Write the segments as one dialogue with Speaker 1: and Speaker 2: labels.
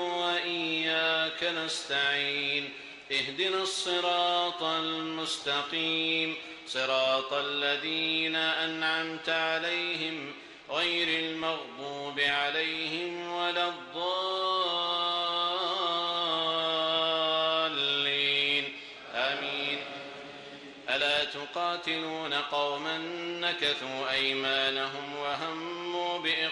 Speaker 1: وإياك نستعين اهدنا الصراط المستقيم صراط الذين أنعمت عليهم غير المغضوب عليهم ولا الضالين. آمين. ألا تقاتلون قوما نكثوا أيمانهم وهموا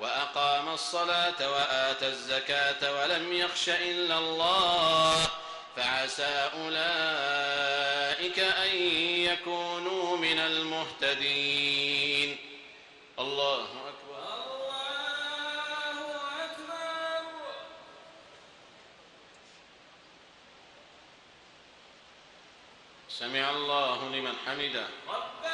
Speaker 1: وأقام الصلاة وآتى الزكاة ولم يخش إلا الله. فعسى أولئك أن يكونوا من المهتدين. الله أكبر
Speaker 2: الله أكبر.
Speaker 1: سمع الله لمن حمده.
Speaker 2: ربنا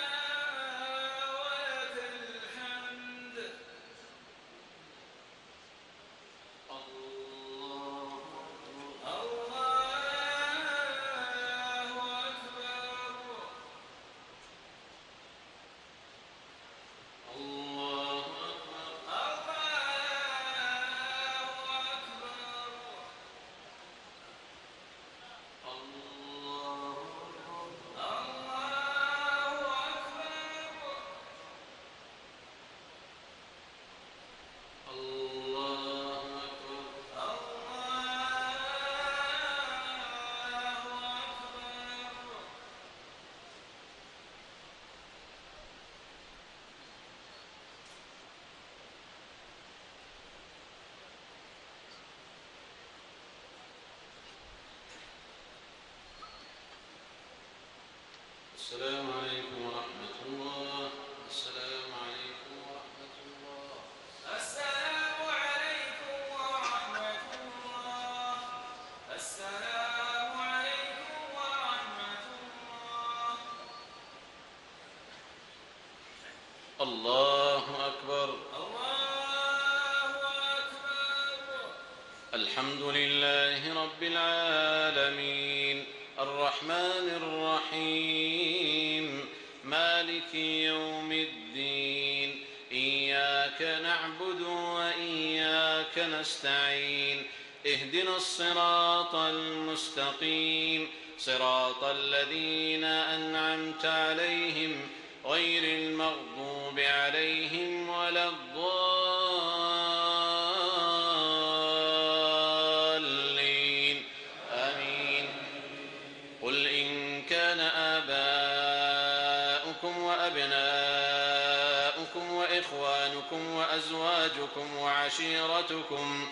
Speaker 1: السلام اهدنا الصراط المستقيم. صراط الذين أنعمت عليهم غير المغضوب عليهم ولا الضالين. آمين. قل إن كان آباؤكم وأبناؤكم وإخوانكم وأزواجكم وعشيرتكم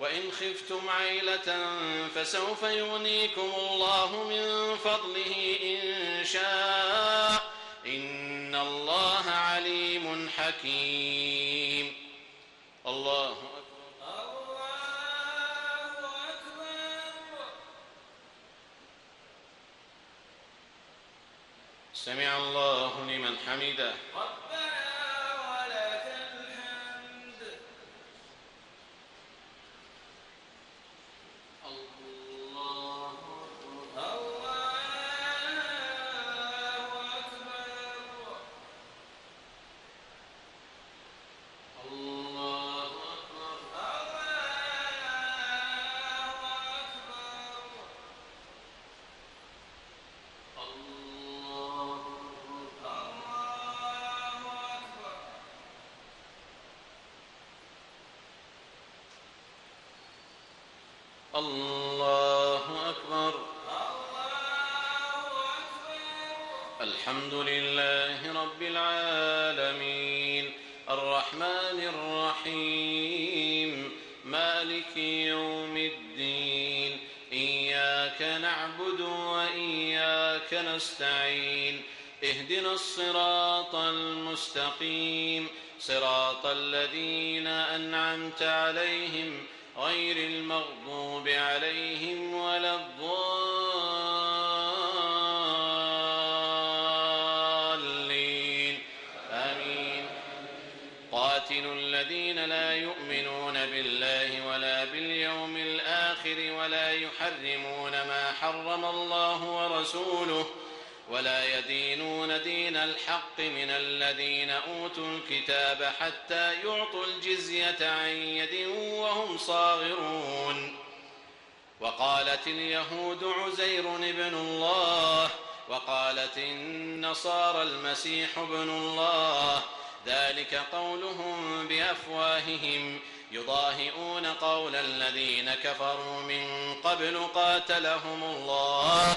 Speaker 1: وإن خفتم عيلة فسوف يغنيكم الله من فضله إن شاء. إن الله عليم حكيم. الله أكبر.
Speaker 2: الله أكبر.
Speaker 1: سمع الله لمن حمده. نستعين. اهدنا الصراط المستقيم. صراط الذين أنعمت عليهم غير المغضوب عليهم ولا الضالين. آمين. قاتلوا الذين لا يؤمنون بالله ولا باليوم الآخر ولا يحرمون ما حرم الله ورسوله ولا يدينون دين الحق من الذين أوتوا الكتاب حتى يعطوا الجزية عن يد وهم صاغرون. وقالت اليهود عزير ابن الله وقالت النصارى المسيح ابن الله. ذلك قولهم بأفواههم يضاهئون قول الذين كفروا من قبل قاتلهم الله.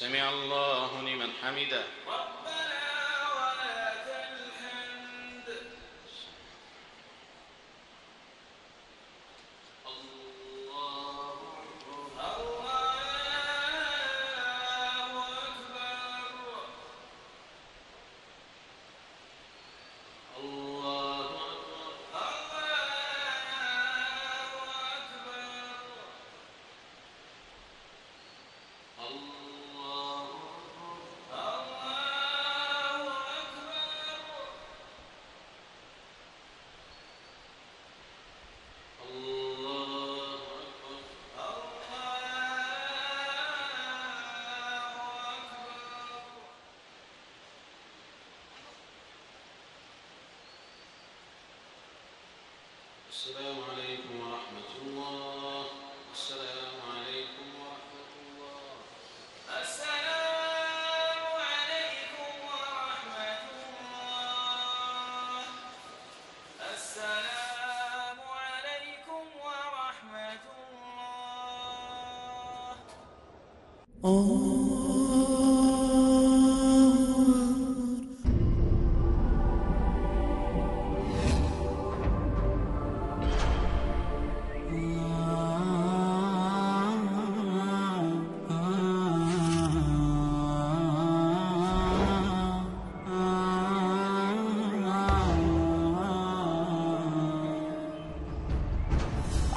Speaker 1: سمع الله لمن حمده.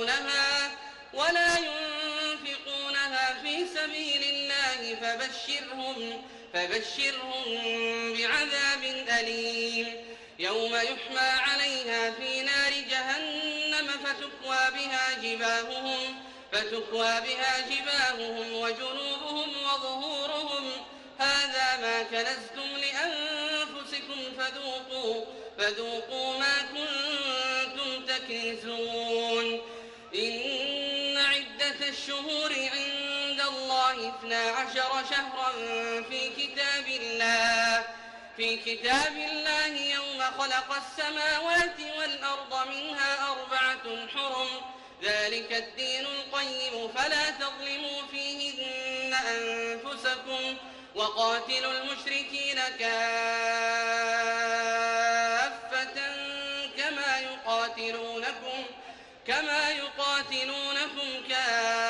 Speaker 3: ينفقونها ولا ينفقونها في سبيل الله فبشرهم فبشرهم بعذاب أليم. يوم يحمى عليها في نار جهنم فتكوى بها جباههم فتكوى بها جباههم وجنوبهم وظهورهم. هذا ما كنزتم لأنفسكم فذوقوا فذوقوا ما كنتم تكنزون. عدة الشهور عند الله اثنا عشر شهرا في كتاب الله. في كتاب الله يوم خلق السماوات والأرض منها أربعة حرم. ذلك الدين القيم فلا تظلموا فيهن أنفسكم. وقاتلوا المشركين كافة كما يقاتلونكم كما يقاتلونكم كافة.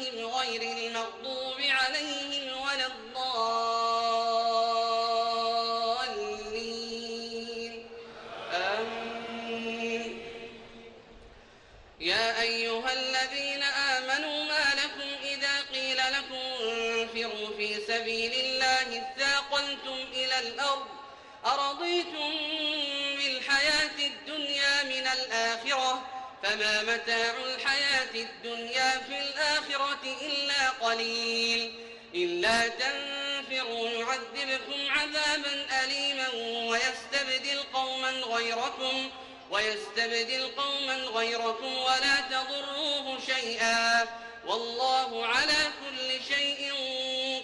Speaker 3: فما متاع الحياة الدنيا في الآخرة إلا قليل إلا تنفروا يعذبكم عذابا أليما ويستبدل قوما غيركم ويستبدل قوما غيركم ولا تضروه شيئا. والله على كل شيء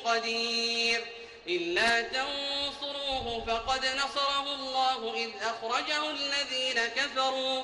Speaker 3: قدير. إلا تنصروه فقد نصره الله إذ أخرجه الذين كفروا.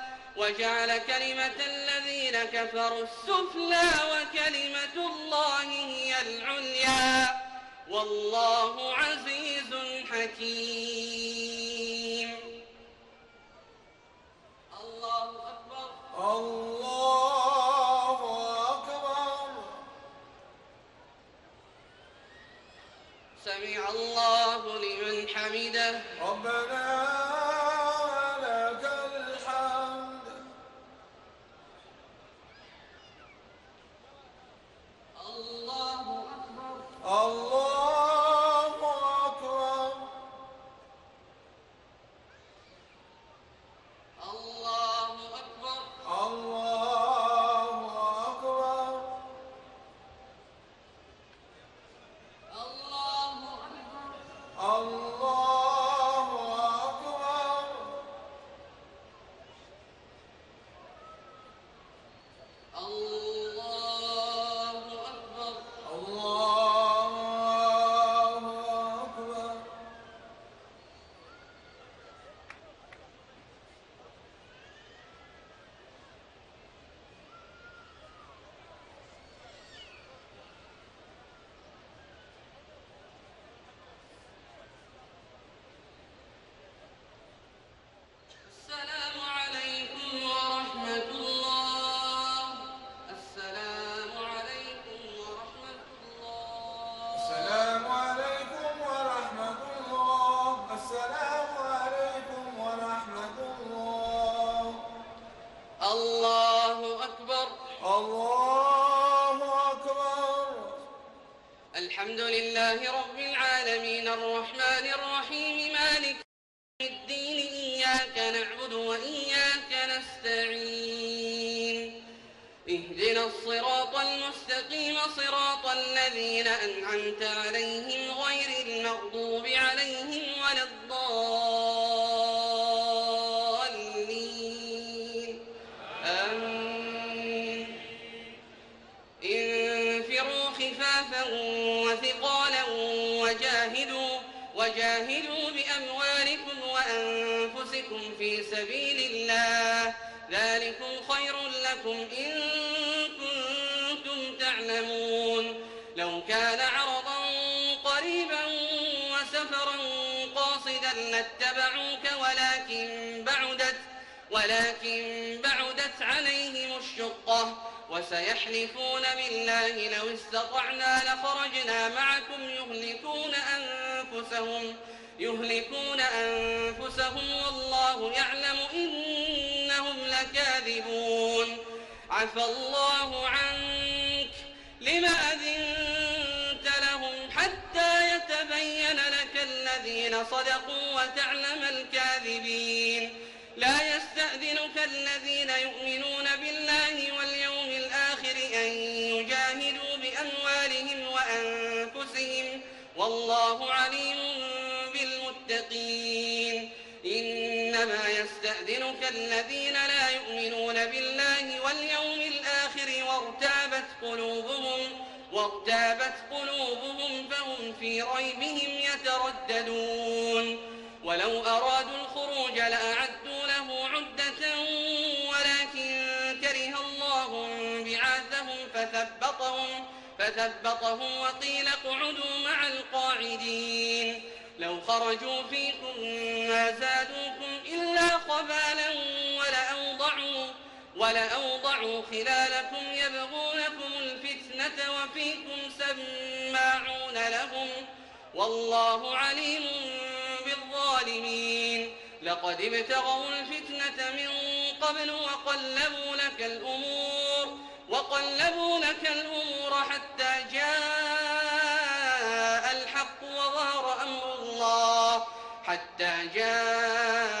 Speaker 3: وجعل كلمة الذين كفروا السفلى وكلمة الله هي العليا. والله عزيز حكيم. الله أكبر.
Speaker 4: الله أكبر.
Speaker 3: سمع الله لمن حمده.
Speaker 4: ربنا
Speaker 3: وثقالا وجاهدوا وجاهدوا بأموالكم وأنفسكم في سبيل الله. ذلكم خير لكم إن كنتم تعلمون. لو كان عرضا قريبا وسفرا قاصدا لاتبعوك ولكن بعدت ولكن بعدت عليهم الشقة. وسيحلفون بالله لو استطعنا لخرجنا معكم يهلكون أنفسهم يهلكون أنفسهم والله يعلم إنهم لكاذبون. عفى الله عنك. لما أذنت لهم حتى يتبين لك الذين صدقوا وتعلم الكاذبين. لا يستأذنك الذين يؤمنون بالله واليوم أن يجاهدوا بأموالهم وأنفسهم والله عليم بالمتقين. إنما يستأذنك الذين لا يؤمنون بالله واليوم الآخر وارتابت قلوبهم وارتابت قلوبهم فهم في ريبهم يترددون. ولو أرادوا الخروج لأعدوا فثبطهم فثبطهم وقيل اقعدوا مع القاعدين. لو خرجوا فيكم ما زادوكم إلا خبالا ولأوضعوا ولأوضعوا خلالكم يبغونكم الفتنة وفيكم سماعون لهم. والله عليم بالظالمين. لقد ابتغوا الفتنة من قبل وقلبوا لك الأمور. وقلبوا لك الأمور حتى جاء الحق وظهر أمر الله حتى جاء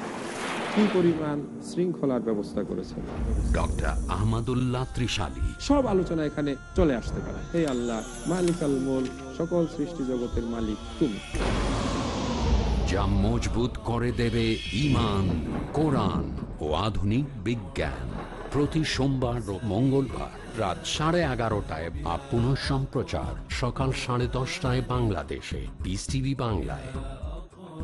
Speaker 5: কি পরিমাণ শৃঙ্খলার ব্যবস্থা করেছেন।
Speaker 6: ডক্টর আহমদুল্লাহ ত্রিশালী।
Speaker 5: সব আলোচনা এখানে চলে আসতে পারে। হে আল্লাহ মালিক আল মোল সকল সৃষ্টি জগতের মালিক তুমি।
Speaker 6: যা মজবুত করে দেবে ইমান কোরআন ও আধুনিক বিজ্ঞান। প্রতি সোমবার ও মঙ্গলবার রাত সাড়ে এগারোটায় বা পুনঃ সম্প্রচার সকাল সাড়ে দশটায় বাংলাদেশে। পিস টিভি বাংলায়।